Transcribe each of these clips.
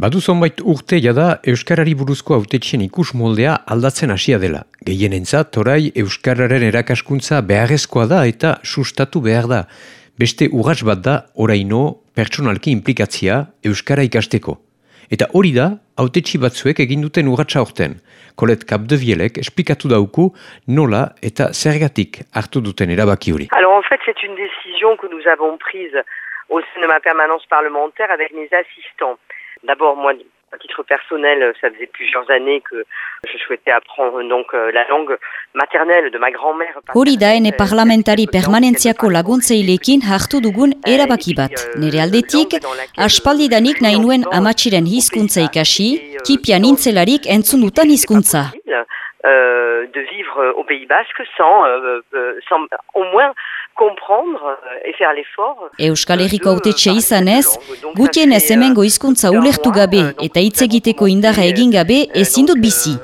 Badu zonbait urte jada Euskarari buruzko autetxien ikus moldea aldatzen hasia dela. Gehienentzat, torai Euskararen erakaskuntza beharrezkoa da eta sustatu behar da. Beste urratz bat da, oraino, pertsonalki implikatzia Euskara ikasteko. Eta hori da, autetxi batzuek egin duten urratsa horten. Kolet Kapdevielek esplikatu dauku nola eta zergatik hartu duten erabaki hori. Alors en fait, c'est une décision que nous avons prise au sein de ma permanence parlementaire avec mes assistants. D'abord, moi, à titre personnel, ça faisait plusieurs années que je souhaitais apprendre donc euh, la langue maternelle de ma grand-mère. Hori da ene parlamentari permanentziako laguntzeilekin hartu dugun erabaki bat. Nere aldetik, aspaldidanik nahi nuen amatxiren hizkuntza ikasi, tipia nintzelarik entzun dutan hizkuntza. Euh, de vivre au Pays Basque sans, euh, euh, sans au moins comprendre et faire l'effort. Euskal Herriko autetxe izanez, gutienez hemengo hizkuntza ulertu gabe eta hitz egiteko indarra egin gabe ezin dut bizi.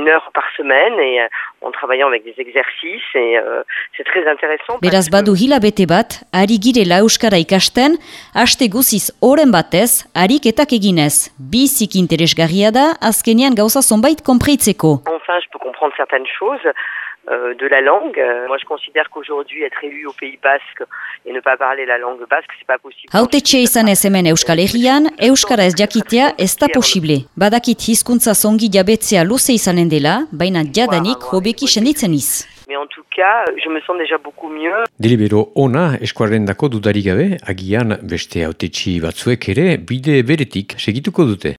Une heure par semaine et en travaillant avec des exercices et euh, c'est très intéressant. Beraz badu hilabete bat, ari girela Euskara ikasten, haste guziz oren batez, ariketak eginez. Bizik interesgarria da, azkenean gauza zonbait konpreitzeko. Enfin, je peux comprendre certaines choses. Euh, de la langue. Euh, moi, je considère qu'aujourd'hui, être élu au Pays Basque et ne pas parler la langue basque, c'est pas possible. Hautetxe izan ez hemen Euskal Herrian, Euskara ez jakitea ez da posible. Badakit hizkuntza zongi jabetzea luze izanen dela, baina jadanik hobeki senditzen iz. Mais en tout cas, je me sens déjà beaucoup mieux. Delibero ona eskuarren dako dudarik gabe, agian beste autetxi batzuek ere bide beretik segituko dute.